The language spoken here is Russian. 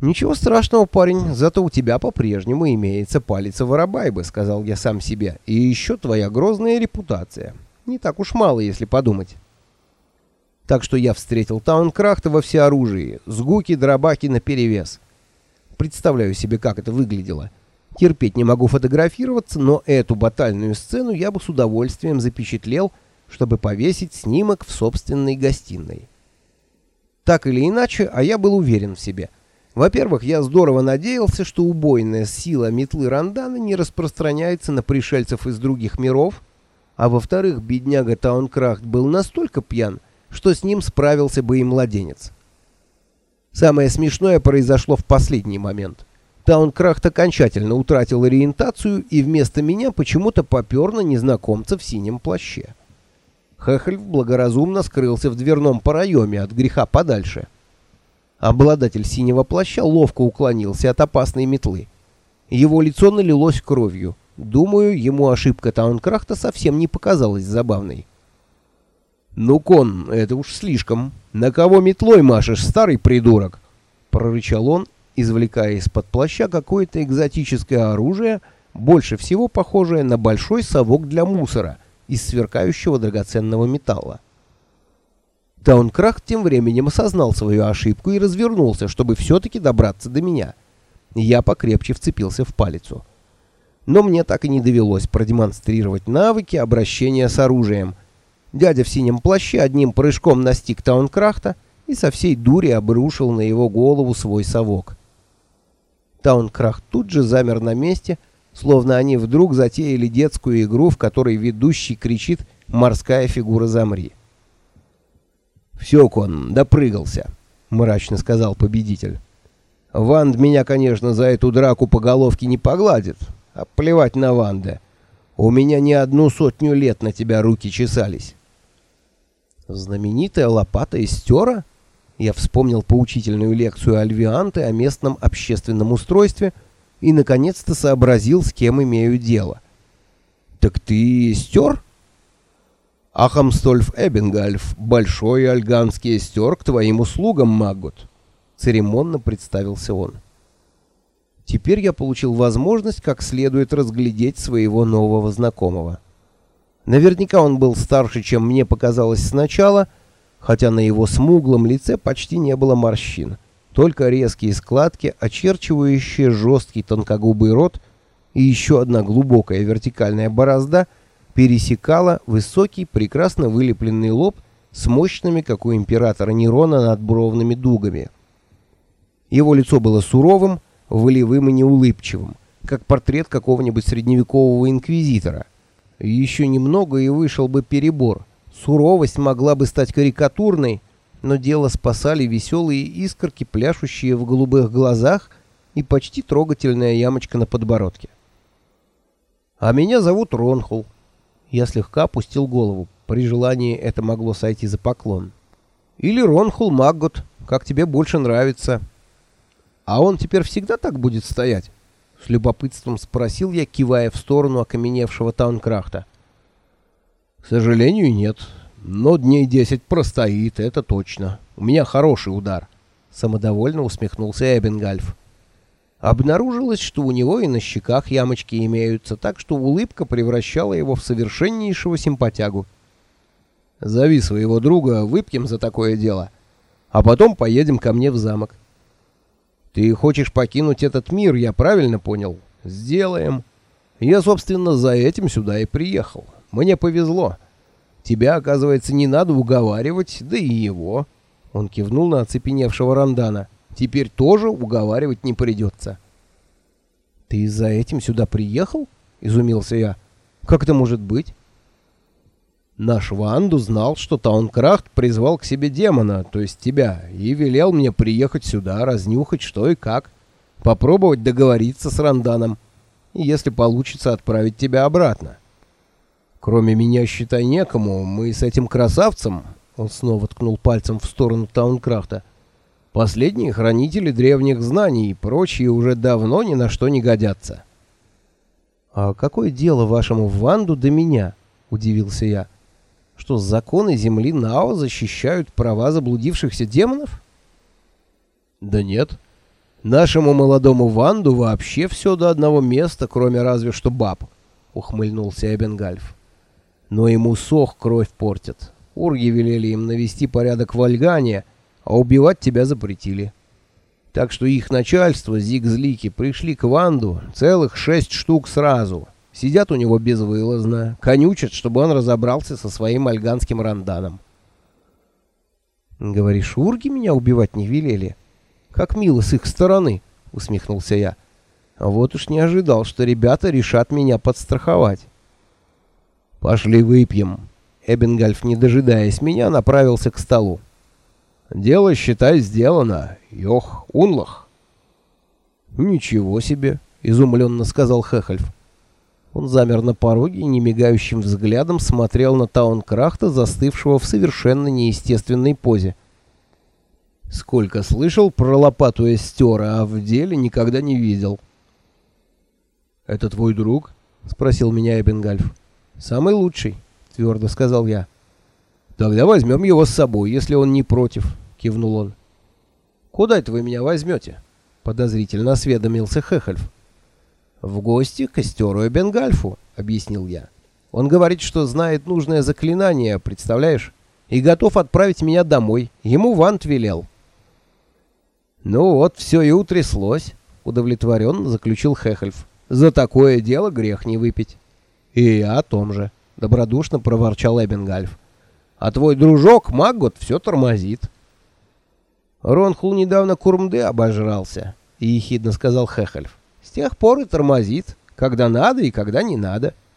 «Ничего страшного, парень, зато у тебя по-прежнему имеется палец Воробайбы», — сказал я сам себе, — «и еще твоя грозная репутация. Не так уж мало, если подумать». Так что я встретил Таункрахта во всеоружии, с гуки, дробаки наперевес. Представляю себе, как это выглядело. Терпеть не могу фотографироваться, но эту батальную сцену я бы с удовольствием запечатлел, чтобы повесить снимок в собственной гостиной. Так или иначе, а я был уверен в себе — во-первых, я здорово надеялся, что убойная сила метлы Рандана не распространяется на пришельцев из других миров, а во-вторых, бедняга Таункрафт был настолько пьян, что с ним справился бы и младенец. Самое смешное произошло в последний момент. Таункрафт окончательно утратил ориентацию и вместо меня почему-то попер на незнакомца в синем плаще. Хехельф благоразумно скрылся в дверном проеме от греха подальше. Обладатель синего плаща ловко уклонился от опасной метлы. Его лицо налилось кровью. Думаю, ему ошибка Таункрахта совсем не показалась забавной. «Ну, Кон, это уж слишком. На кого метлой машешь, старый придурок?» Прорычал он, извлекая из-под плаща какое-то экзотическое оружие, больше всего похожее на большой совок для мусора из сверкающего драгоценного металла. Таункрахт тем временем осознал свою ошибку и развернулся, чтобы все-таки добраться до меня. Я покрепче вцепился в палицу. Но мне так и не довелось продемонстрировать навыки обращения с оружием. Дядя в синем плаще одним прыжком настиг Таункрахта и со всей дури обрушил на его голову свой совок. Таункрахт тут же замер на месте, словно они вдруг затеяли детскую игру, в которой ведущий кричит «Морская фигура, замри!». «Все, Кон, допрыгался», — мрачно сказал победитель. «Ванд меня, конечно, за эту драку по головке не погладит, а плевать на Ванда. У меня не одну сотню лет на тебя руки чесались». «Знаменитая лопата истера?» Я вспомнил поучительную лекцию Альвианты о местном общественном устройстве и, наконец-то, сообразил, с кем имею дело. «Так ты стер?» Ахамстольф Эббингальф, большой альганский эстер к твоим услугам, Маггот. Церемонно представился он. Теперь я получил возможность как следует разглядеть своего нового знакомого. Наверняка он был старше, чем мне показалось сначала, хотя на его смуглом лице почти не было морщин, только резкие складки, очерчивающие жесткий тонкогубый рот и еще одна глубокая вертикальная борозда — пересекала высокий, прекрасно вылепленный лоб с мощными, как у императора Нерона, надбровными дугами. Его лицо было суровым, волевым и неулыбчивым, как портрет какого-нибудь средневекового инквизитора. Еще немного и вышел бы перебор. Суровость могла бы стать карикатурной, но дело спасали веселые искорки, пляшущие в голубых глазах и почти трогательная ямочка на подбородке. «А меня зовут Ронхул», я слегка опустил голову. При желании это могло сойти за поклон. Или Ронхул Маггот, как тебе больше нравится. А он теперь всегда так будет стоять? С любопытством спросил я, кивая в сторону окаменевшего Таункрахта. К сожалению, нет. Но дней десять простоит, это точно. У меня хороший удар. Самодовольно усмехнулся Эббингальф. Обнаружилось, что у него и на щеках ямочки имеются, так что улыбка превращала его в совершеннейшего симпатягу. «Зови своего друга, выпьем за такое дело, а потом поедем ко мне в замок». «Ты хочешь покинуть этот мир, я правильно понял?» «Сделаем. Я, собственно, за этим сюда и приехал. Мне повезло. Тебя, оказывается, не надо уговаривать, да и его». Он кивнул на оцепеневшего Рандана. Теперь тоже уговаривать не придется. «Ты за этим сюда приехал?» — изумился я. «Как это может быть?» Наш Ванду знал, что Таункрафт призвал к себе демона, то есть тебя, и велел мне приехать сюда, разнюхать что и как, попробовать договориться с Ранданом, и если получится, отправить тебя обратно. Кроме меня, считай, некому, мы с этим красавцем, он снова ткнул пальцем в сторону Таункрафта, Последние хранители древних знаний и прочие уже давно ни на что не годятся. «А какое дело вашему Ванду до меня?» — удивился я. «Что законы земли Нао защищают права заблудившихся демонов?» «Да нет. Нашему молодому Ванду вообще все до одного места, кроме разве что баб, — ухмыльнулся Эбенгальф. Но ему сох кровь портит. Урги велели им навести порядок в Альгане, а убивать тебя запретили. Так что их начальство, Зигзлики, пришли к Ванду целых шесть штук сразу. Сидят у него безвылазно, конючат, чтобы он разобрался со своим альганским ранданом. «Говоришь, урги меня убивать не велели? Как мило с их стороны!» — усмехнулся я. «А вот уж не ожидал, что ребята решат меня подстраховать». «Пошли выпьем». Эббингальф, не дожидаясь меня, направился к столу. «Дело, считай, сделано. Йох, унлах». «Ничего себе!» — изумленно сказал Хехельф. Он замер на пороге и немигающим взглядом смотрел на Таункрахта, застывшего в совершенно неестественной позе. «Сколько слышал про лопату эстера, а в деле никогда не видел». «Это твой друг?» — спросил меня Эббингальф. «Самый лучший», — твердо сказал я. «Тогда возьмем его с собой, если он не против», — кивнул он. «Куда это вы меня возьмете?» — подозрительно осведомился Хехельф. «В гости к Эстеру Бенгальфу», — объяснил я. «Он говорит, что знает нужное заклинание, представляешь, и готов отправить меня домой. Ему Вант велел». «Ну вот, все и утряслось», — удовлетворенно заключил Хехельф. «За такое дело грех не выпить». «И я о том же», — добродушно проворчал Эббингальф. «А твой дружок Маггот все тормозит». «Ронхул недавно Курмды обожрался», — ехидно сказал Хехельф. С тех пор и тормозит, когда надо и когда не надо. —